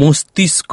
মস্তিষ্ক